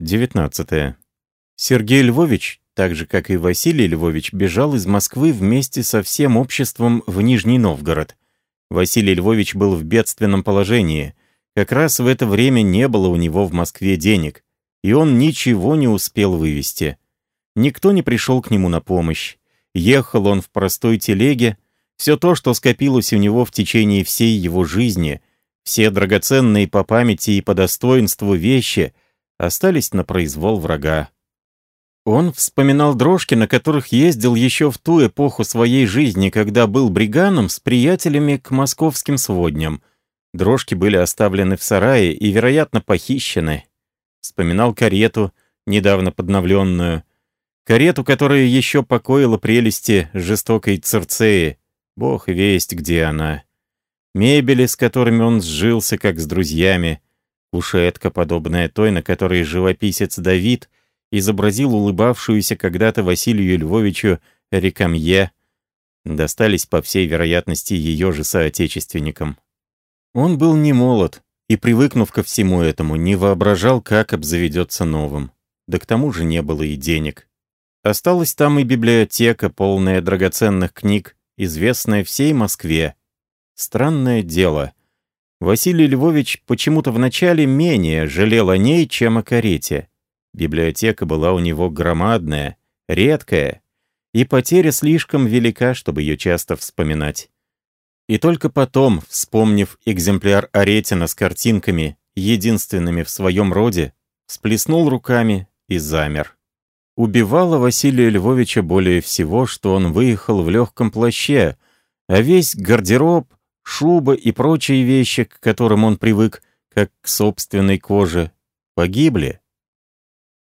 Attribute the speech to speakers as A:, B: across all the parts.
A: 19. Сергей Львович, так же как и Василий Львович, бежал из Москвы вместе со всем обществом в Нижний Новгород. Василий Львович был в бедственном положении. Как раз в это время не было у него в Москве денег, и он ничего не успел вывести. Никто не пришел к нему на помощь. Ехал он в простой телеге. Все то, что скопилось у него в течение всей его жизни, все драгоценные по памяти и по достоинству вещи — остались на произвол врага. Он вспоминал дрожки, на которых ездил еще в ту эпоху своей жизни, когда был бриганом с приятелями к московским сводням. Дрожки были оставлены в сарае и, вероятно, похищены. Вспоминал карету, недавно подновленную. Карету, которая еще покоила прелести жестокой Церцеи. Бог весть, где она. Мебели, с которыми он сжился, как с друзьями. Кушетка, подобная той, на которой живописец Давид изобразил улыбавшуюся когда-то Василию Львовичу Рекамье, достались, по всей вероятности, ее же соотечественникам. Он был не молод и, привыкнув ко всему этому, не воображал, как обзаведется новым. Да к тому же не было и денег. Осталась там и библиотека, полная драгоценных книг, известная всей Москве. Странное дело — Василий Львович почему-то вначале менее жалел о ней, чем о карете. Библиотека была у него громадная, редкая, и потеря слишком велика, чтобы ее часто вспоминать. И только потом, вспомнив экземпляр Аретина с картинками, единственными в своем роде, всплеснул руками и замер. Убивало Василия Львовича более всего, что он выехал в легком плаще, а весь гардероб шуба и прочие вещи, к которым он привык, как к собственной коже, погибли.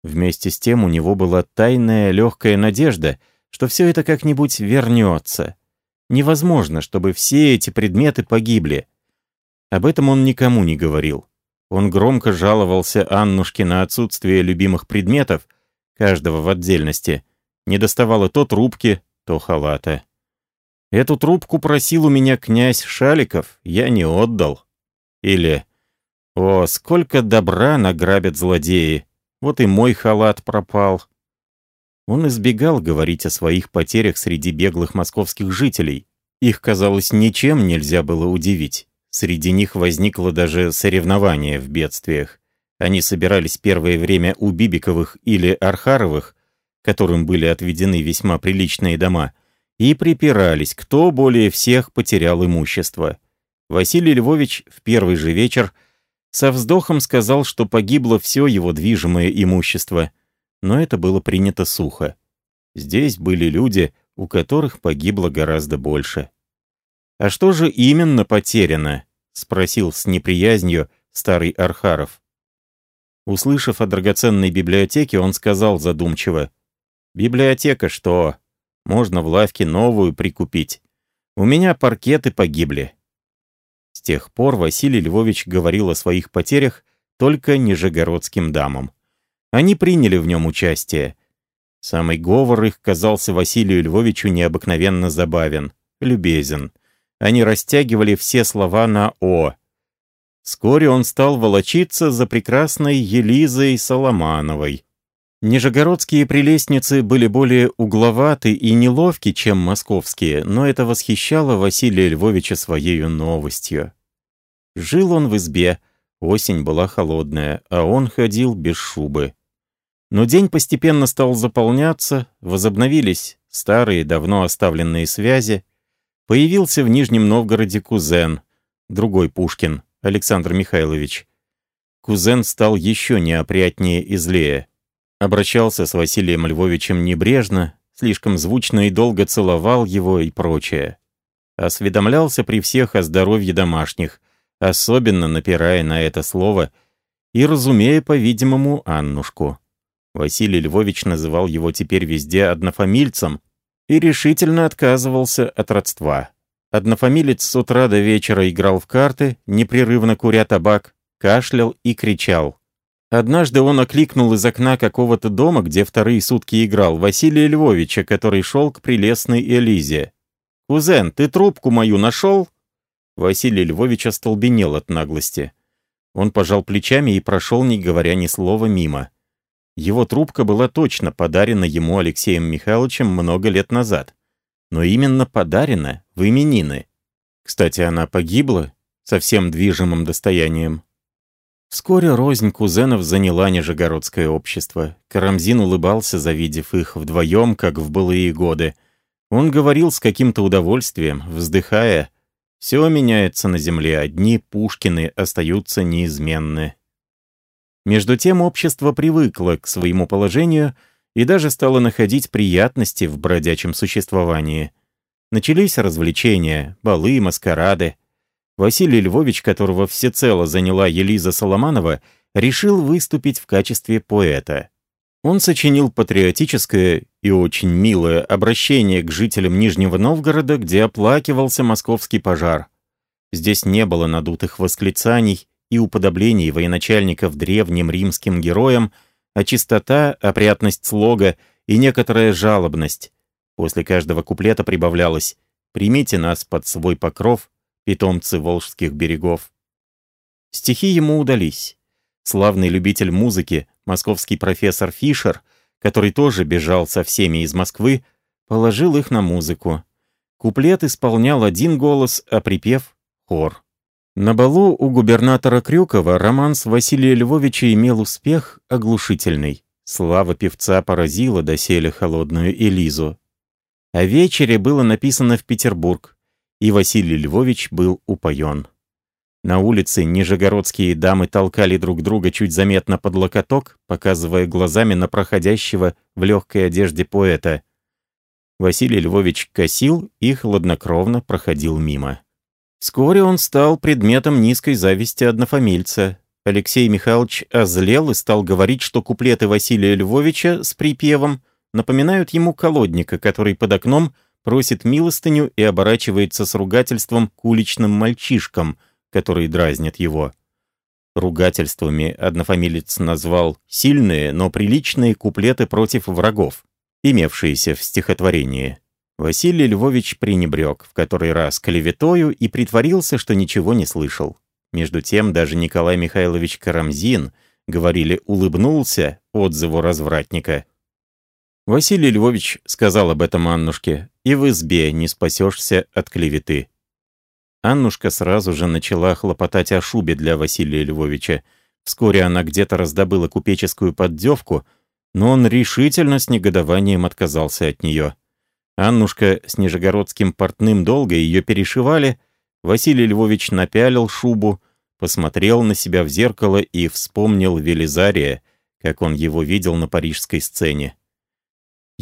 A: Вместе с тем у него была тайная легкая надежда, что все это как-нибудь вернется. Невозможно, чтобы все эти предметы погибли. Об этом он никому не говорил. Он громко жаловался Аннушке на отсутствие любимых предметов, каждого в отдельности. Не доставало то трубки, то халата. Эту трубку просил у меня князь Шаликов, я не отдал. Или «О, сколько добра награбят злодеи! Вот и мой халат пропал». Он избегал говорить о своих потерях среди беглых московских жителей. Их, казалось, ничем нельзя было удивить. Среди них возникло даже соревнование в бедствиях. Они собирались первое время у Бибиковых или Архаровых, которым были отведены весьма приличные дома, и припирались, кто более всех потерял имущество. Василий Львович в первый же вечер со вздохом сказал, что погибло все его движимое имущество, но это было принято сухо. Здесь были люди, у которых погибло гораздо больше. «А что же именно потеряно?» — спросил с неприязнью старый Архаров. Услышав о драгоценной библиотеке, он сказал задумчиво, «Библиотека что? Можно в лавке новую прикупить. У меня паркеты погибли». С тех пор Василий Львович говорил о своих потерях только нижегородским дамам. Они приняли в нем участие. Самый говор их казался Василию Львовичу необыкновенно забавен, любезен. Они растягивали все слова на «о». Вскоре он стал волочиться за прекрасной Елизой Соломановой, Нижегородские прелестницы были более угловаты и неловки, чем московские, но это восхищало Василия Львовича своей новостью. Жил он в избе, осень была холодная, а он ходил без шубы. Но день постепенно стал заполняться, возобновились старые, давно оставленные связи. Появился в Нижнем Новгороде кузен, другой Пушкин, Александр Михайлович. Кузен стал еще неопрятнее и злее обращался с Василием Львовичем небрежно, слишком звучно и долго целовал его и прочее. Осведомлялся при всех о здоровье домашних, особенно напирая на это слово и разумея, по-видимому, Аннушку. Василий Львович называл его теперь везде однофамильцем и решительно отказывался от родства. Однофамилец с утра до вечера играл в карты, непрерывно куря табак, кашлял и кричал. Однажды он окликнул из окна какого-то дома, где вторые сутки играл, Василия Львовича, который шел к прелестной Элизе. «Кузен, ты трубку мою нашел?» Василий Львович остолбенел от наглости. Он пожал плечами и прошел, не говоря ни слова, мимо. Его трубка была точно подарена ему Алексеем Михайловичем много лет назад. Но именно подарена в именины. Кстати, она погибла со всем движимым достоянием. Вскоре рознь кузенов заняла Нижегородское общество. Карамзин улыбался, завидев их вдвоем, как в былые годы. Он говорил с каким-то удовольствием, вздыхая, «Все меняется на земле, одни Пушкины остаются неизменны». Между тем общество привыкло к своему положению и даже стало находить приятности в бродячем существовании. Начались развлечения, балы, маскарады. Василий Львович, которого всецело заняла Елиза Соломанова, решил выступить в качестве поэта. Он сочинил патриотическое и очень милое обращение к жителям Нижнего Новгорода, где оплакивался московский пожар. Здесь не было надутых восклицаний и уподоблений военачальников древним римским героям, а чистота, опрятность слога и некоторая жалобность. После каждого куплета прибавлялось «Примите нас под свой покров, питомцы волжских берегов». Стихи ему удались. Славный любитель музыки, московский профессор Фишер, который тоже бежал со всеми из Москвы, положил их на музыку. Куплет исполнял один голос, а припев — хор. На балу у губернатора Крюкова романс Василия Львовича имел успех оглушительный. Слава певца поразила доселе холодную Элизу. О вечере было написано в Петербург, и Василий Львович был упоен. На улице нижегородские дамы толкали друг друга чуть заметно под локоток, показывая глазами на проходящего в легкой одежде поэта. Василий Львович косил и хладнокровно проходил мимо. Вскоре он стал предметом низкой зависти однофамильца. Алексей Михайлович озлел и стал говорить, что куплеты Василия Львовича с припевом напоминают ему колодника, который под окном просит милостыню и оборачивается с ругательством к уличным мальчишкам — которые дразнят его. Ругательствами однофамилец назвал сильные, но приличные куплеты против врагов, имевшиеся в стихотворении. Василий Львович пренебрег в который раз клеветою и притворился, что ничего не слышал. Между тем даже Николай Михайлович Карамзин, говорили, улыбнулся отзыву развратника. Василий Львович сказал об этом Аннушке, «И в избе не спасешься от клеветы». Аннушка сразу же начала хлопотать о шубе для Василия Львовича. Вскоре она где-то раздобыла купеческую поддевку, но он решительно с негодованием отказался от нее. Аннушка с нижегородским портным долго ее перешивали, Василий Львович напялил шубу, посмотрел на себя в зеркало и вспомнил Велизария, как он его видел на парижской сцене.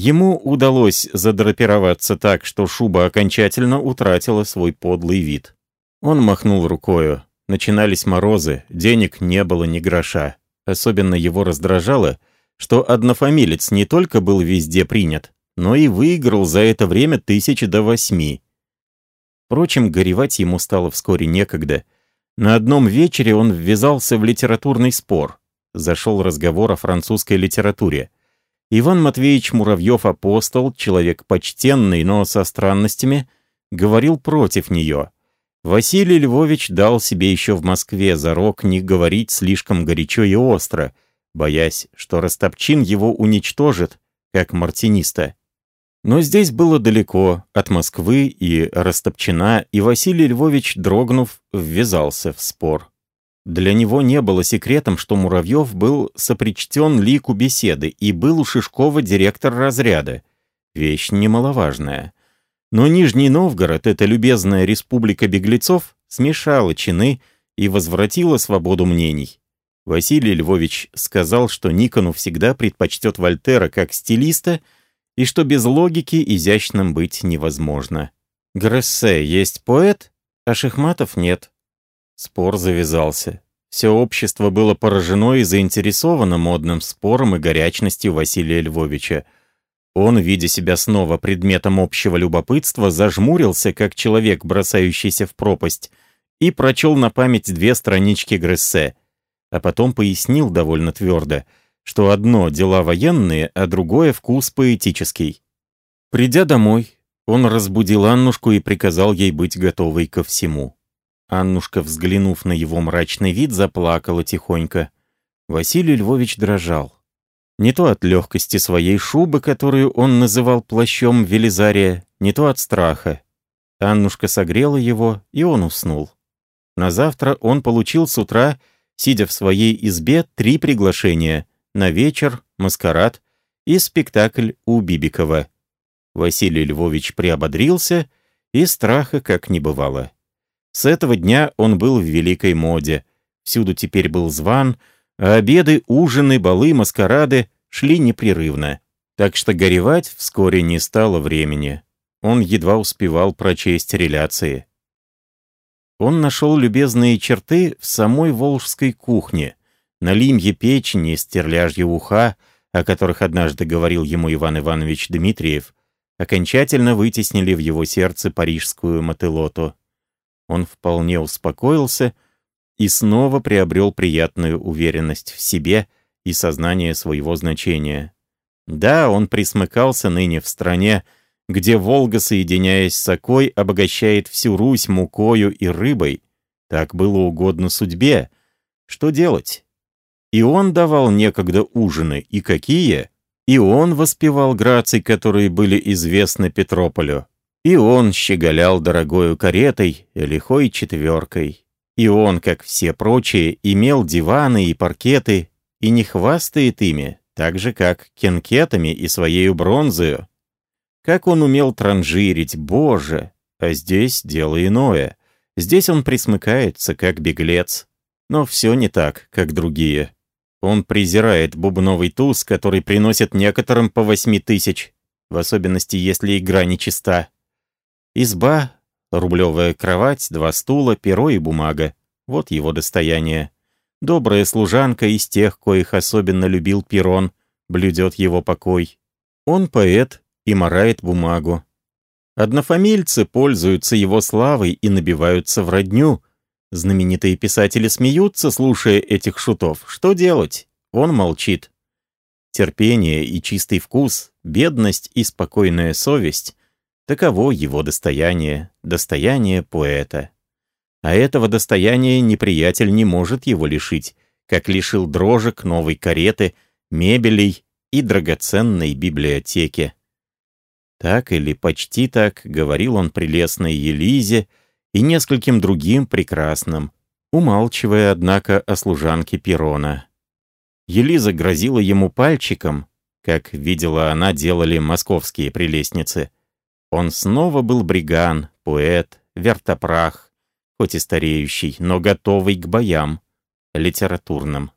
A: Ему удалось задрапироваться так, что шуба окончательно утратила свой подлый вид. Он махнул рукою. Начинались морозы, денег не было ни гроша. Особенно его раздражало, что однофамилец не только был везде принят, но и выиграл за это время тысячи до восьми. Впрочем, горевать ему стало вскоре некогда. На одном вечере он ввязался в литературный спор. Зашел разговор о французской литературе. Иван Матвеевич Муравьев-апостол, человек почтенный, но со странностями, говорил против нее. Василий Львович дал себе еще в Москве зарок не говорить слишком горячо и остро, боясь, что Растопчин его уничтожит, как мартиниста. Но здесь было далеко от Москвы и Растопчина, и Василий Львович, дрогнув, ввязался в спор. Для него не было секретом, что Муравьев был сопричтен лику беседы и был у Шишкова директор разряда. Вещь немаловажная. Но Нижний Новгород, эта любезная республика беглецов, смешала чины и возвратила свободу мнений. Василий Львович сказал, что Никону всегда предпочтет Вольтера как стилиста и что без логики изящным быть невозможно. Грессе есть поэт, а Шахматов нет. Спор завязался. Все общество было поражено и заинтересовано модным спором и горячностью Василия Львовича. Он, видя себя снова предметом общего любопытства, зажмурился, как человек, бросающийся в пропасть, и прочел на память две странички Грессе, а потом пояснил довольно твердо, что одно — дела военные, а другое — вкус поэтический. Придя домой, он разбудил Аннушку и приказал ей быть готовой ко всему. Аннушка, взглянув на его мрачный вид, заплакала тихонько. Василий Львович дрожал. Не то от легкости своей шубы, которую он называл плащом Велизария, не то от страха. Аннушка согрела его, и он уснул. На завтра он получил с утра, сидя в своей избе, три приглашения на вечер, маскарад и спектакль у Бибикова. Василий Львович приободрился, и страха как не бывало. С этого дня он был в великой моде. Всюду теперь был зван — а обеды, ужины, балы, маскарады шли непрерывно. Так что горевать вскоре не стало времени. Он едва успевал прочесть реляции. Он нашел любезные черты в самой волжской кухне, на лимье печени, стерляжье уха, о которых однажды говорил ему Иван Иванович Дмитриев, окончательно вытеснили в его сердце парижскую мотылоту. Он вполне успокоился и снова приобрел приятную уверенность в себе и сознание своего значения. Да, он присмыкался ныне в стране, где Волга, соединяясь с Окой, обогащает всю Русь мукою и рыбой. Так было угодно судьбе. Что делать? И он давал некогда ужины, и какие? И он воспевал граций, которые были известны Петрополю. И он щеголял дорогою каретой лихой четверкой. И он, как все прочие, имел диваны и паркеты, и не хвастает ими, так же, как кенкетами и своей бронзою. Как он умел транжирить, боже! А здесь дело иное. Здесь он присмыкается, как беглец. Но все не так, как другие. Он презирает бубновый туз, который приносит некоторым по восьми тысяч, в особенности, если игра нечиста. Изба Рублевая кровать, два стула, перо и бумага. Вот его достояние. Добрая служанка из тех, коих особенно любил Перрон, блюдет его покой. Он поэт и морает бумагу. Однофамильцы пользуются его славой и набиваются в родню. Знаменитые писатели смеются, слушая этих шутов. Что делать? Он молчит. Терпение и чистый вкус, бедность и спокойная совесть Таково его достояние, достояние поэта. А этого достояния неприятель не может его лишить, как лишил дрожек, новой кареты, мебелей и драгоценной библиотеки. Так или почти так говорил он прелестной Елизе и нескольким другим прекрасным, умалчивая, однако, о служанке Перона. Елиза грозила ему пальчиком, как, видела она, делали московские прелестницы — он снова был бриган, поэт, вертопрах, хоть и стареющий, но готовый к боям, литературным.